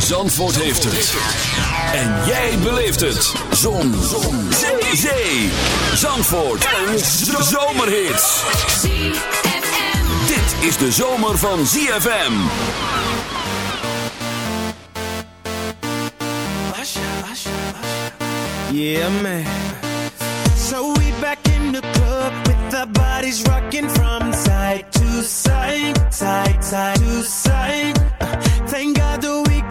Zandvoort heeft het. En jij beleeft het. Zon. Zon. Zee. Zee. Zandvoort. Een zomerhit. Dit is de zomer van ZFM. Yeah, man. So we back in the club with our bodies rocking from side to side, side, side to side.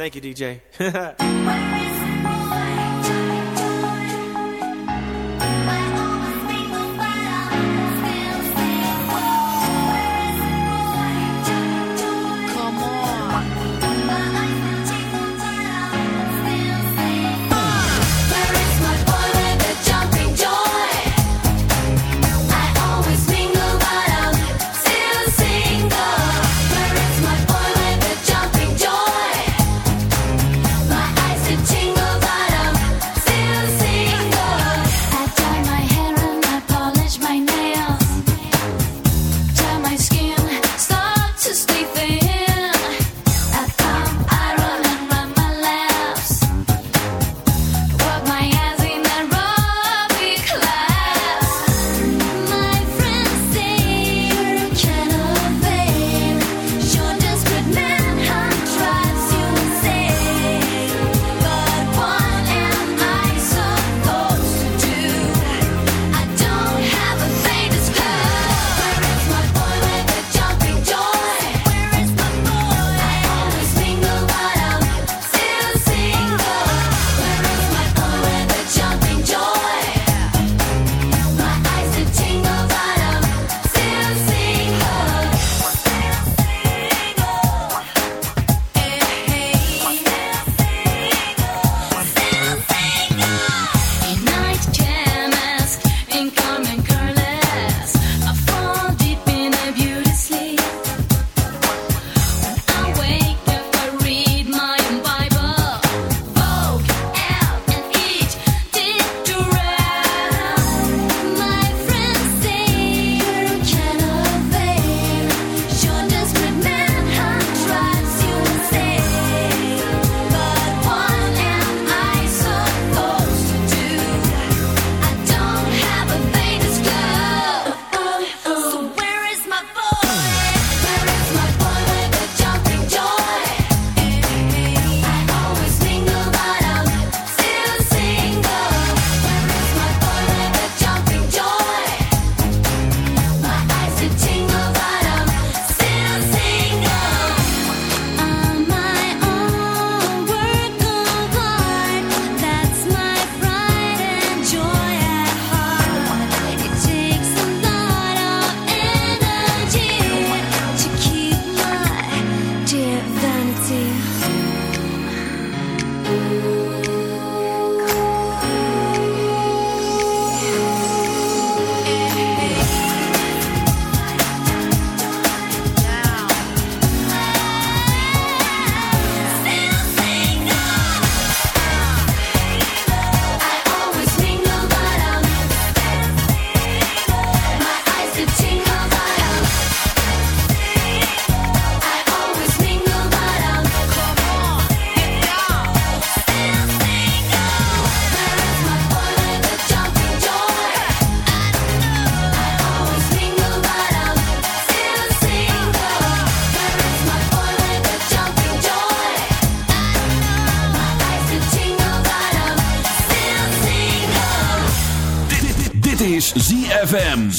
thank you, DJ.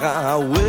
now.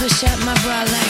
push up my bra like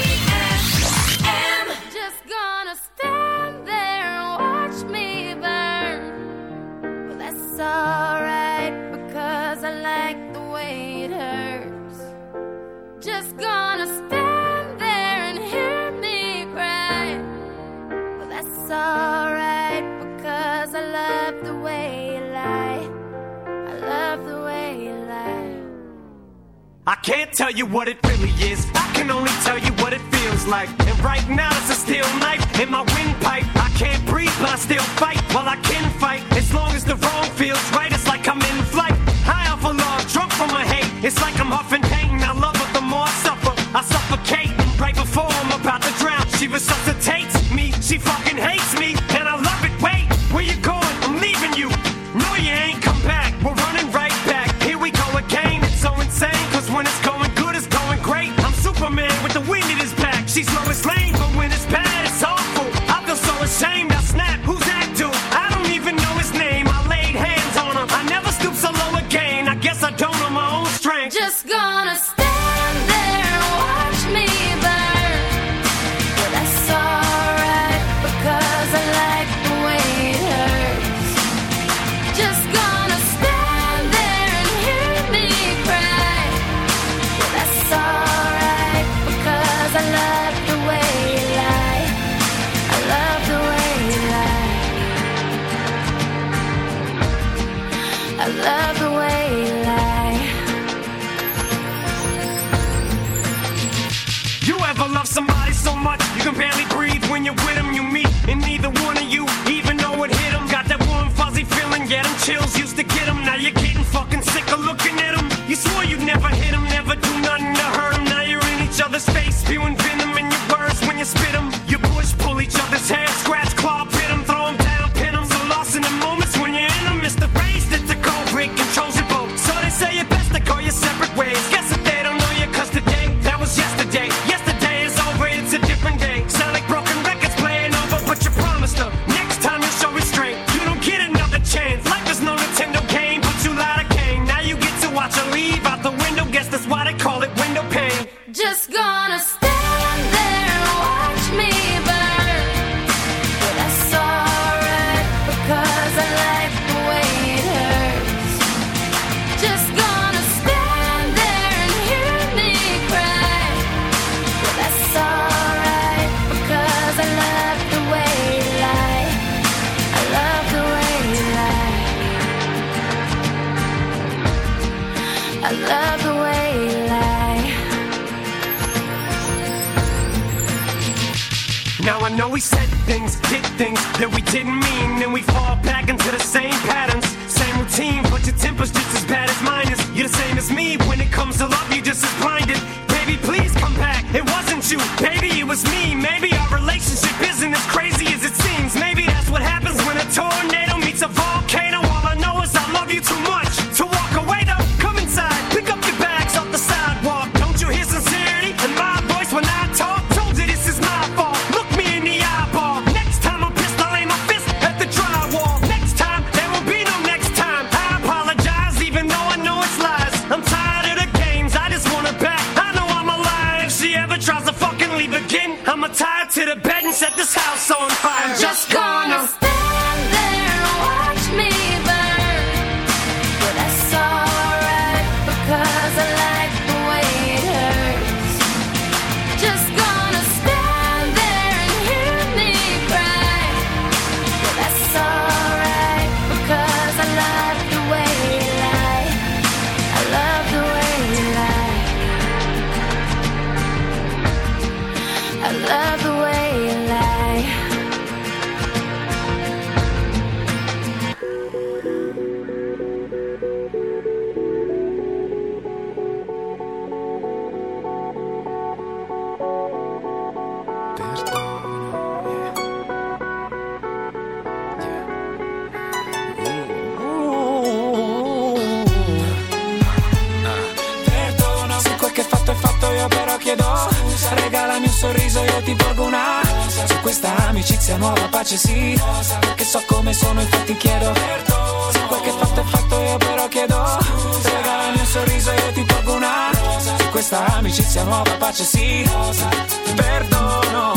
tell you what it Now I know we said things, did things that we didn't mean, and we fall back into the same patterns, same routine. But your temper's just as bad as mine is. You're the same as me when it comes to love, you just as blinded. Baby, please come back. It wasn't you, baby, it was me. Maybe our relationship Su questa amicizia nuova pace sì. Perché so come sono infatti chiedo Se quel che fatto è fatto io però chiedo Scusa. Regala il mio sorriso io ti porgo una rosa. Su questa amicizia nuova pace sì. Perdono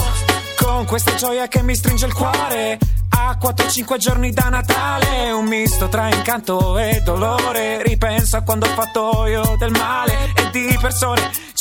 Con questa gioia che mi stringe il cuore a 4-5 giorni da Natale, un misto tra incanto e dolore. Ripenso a quando ho fatto io del male e di persone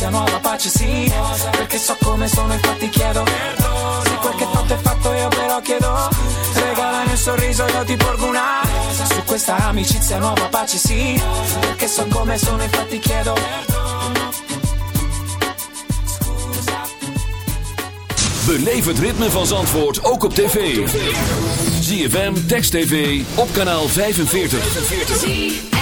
amicizia nuova pace sì. Perché so come sono infatti chiedo. Se quel che fatto è fatto io però chiedo. Regalami un sorriso io ti porgo una. Su questa amicizia nuova pace sì Perché so come sono infatti chiedo. Beleef het ritme van Zandvoort ook op tv. ZFM, Text TV, op kanaal 45.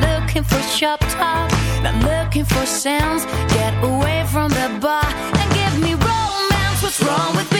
looking for shop talk, not looking for sounds. Get away from the bar and give me romance. What's wrong with me?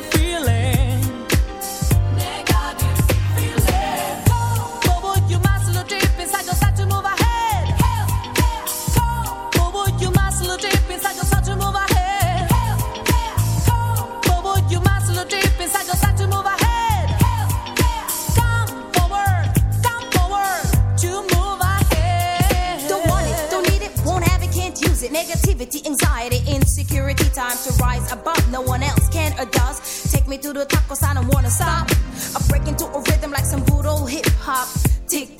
feeling. do the tacos, I don't wanna stop. I break into a rhythm like some voodoo hip hop. Tick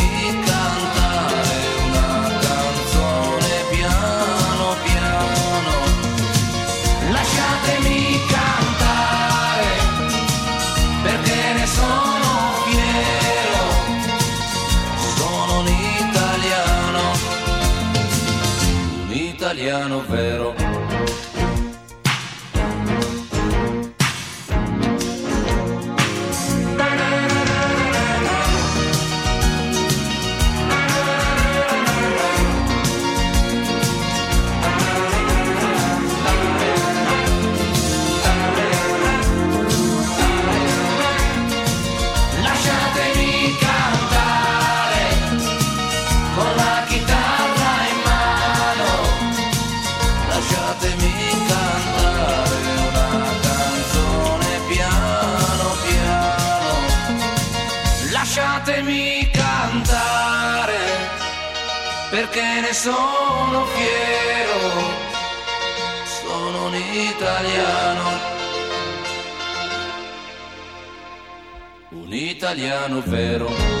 italiano vero.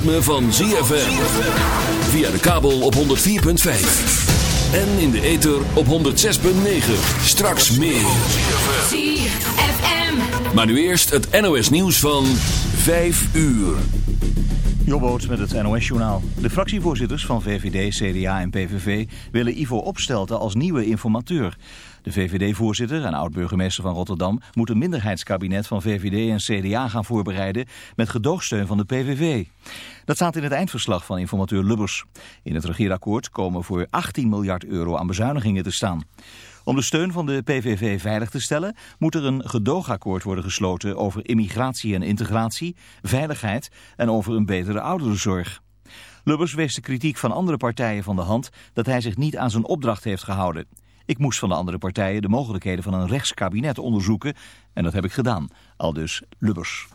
Ritme van ZFM. Via de kabel op 104.5. En in de ether op 106.9. Straks meer. ZFM. Maar nu eerst het NOS nieuws van 5 uur. Jobboot met het NOS-journaal. De fractievoorzitters van VVD, CDA en PVV willen Ivo Opstelten als nieuwe informateur. De VVD-voorzitter en oud-burgemeester van Rotterdam moet een minderheidskabinet van VVD en CDA gaan voorbereiden met gedoogsteun van de PVV. Dat staat in het eindverslag van informateur Lubbers. In het regeerakkoord komen voor 18 miljard euro aan bezuinigingen te staan. Om de steun van de PVV veilig te stellen moet er een gedoogakkoord worden gesloten over immigratie en integratie, veiligheid en over een betere ouderenzorg. Lubbers wees de kritiek van andere partijen van de hand dat hij zich niet aan zijn opdracht heeft gehouden. Ik moest van de andere partijen de mogelijkheden van een rechtskabinet onderzoeken en dat heb ik gedaan, al dus Lubbers.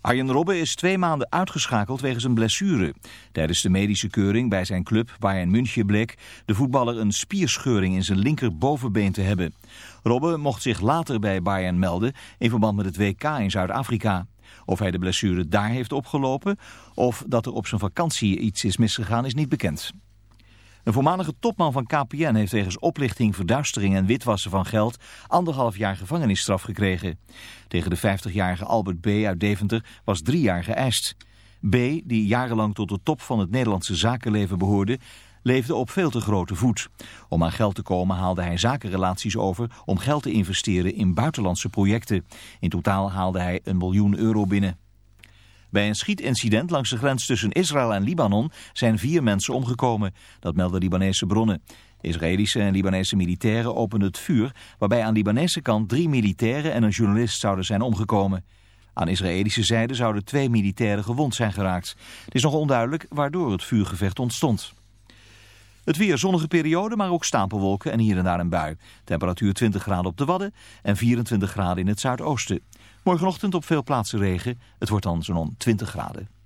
Arjen Robben is twee maanden uitgeschakeld wegens een blessure. Tijdens de medische keuring bij zijn club Bayern München bleek de voetballer een spierscheuring in zijn linkerbovenbeen te hebben. Robben mocht zich later bij Bayern melden in verband met het WK in Zuid-Afrika. Of hij de blessure daar heeft opgelopen of dat er op zijn vakantie iets is misgegaan is niet bekend. Een voormalige topman van KPN heeft wegens oplichting, verduistering en witwassen van geld anderhalf jaar gevangenisstraf gekregen. Tegen de 50-jarige Albert B. uit Deventer was drie jaar geëist. B., die jarenlang tot de top van het Nederlandse zakenleven behoorde, leefde op veel te grote voet. Om aan geld te komen haalde hij zakenrelaties over om geld te investeren in buitenlandse projecten. In totaal haalde hij een miljoen euro binnen. Bij een schietincident langs de grens tussen Israël en Libanon zijn vier mensen omgekomen. Dat melden Libanese bronnen. Israëlische en Libanese militairen openden het vuur... waarbij aan Libanese kant drie militairen en een journalist zouden zijn omgekomen. Aan Israëlische zijde zouden twee militairen gewond zijn geraakt. Het is nog onduidelijk waardoor het vuurgevecht ontstond. Het weer zonnige periode, maar ook stapelwolken en hier en daar een bui. Temperatuur 20 graden op de Wadden en 24 graden in het zuidoosten. Morgenochtend op veel plaatsen regen. Het wordt dan zo'n 20 graden.